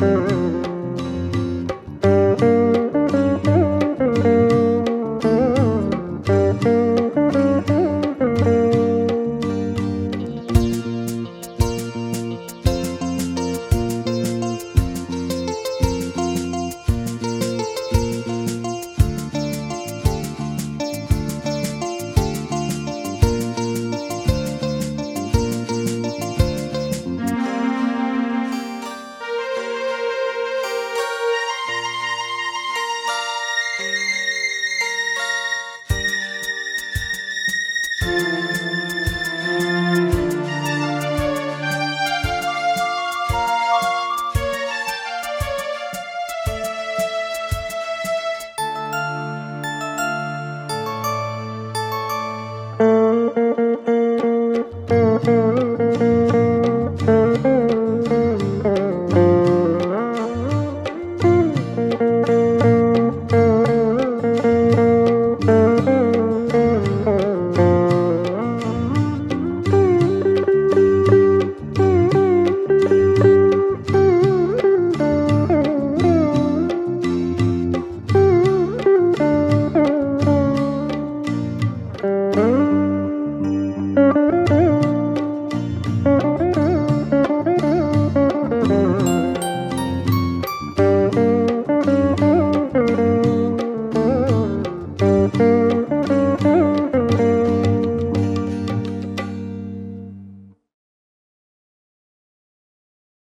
mm you.